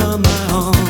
on my own.